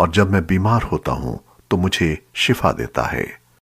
और जब मैं बीमार होता हूँ तो मुझे शिफा देता है।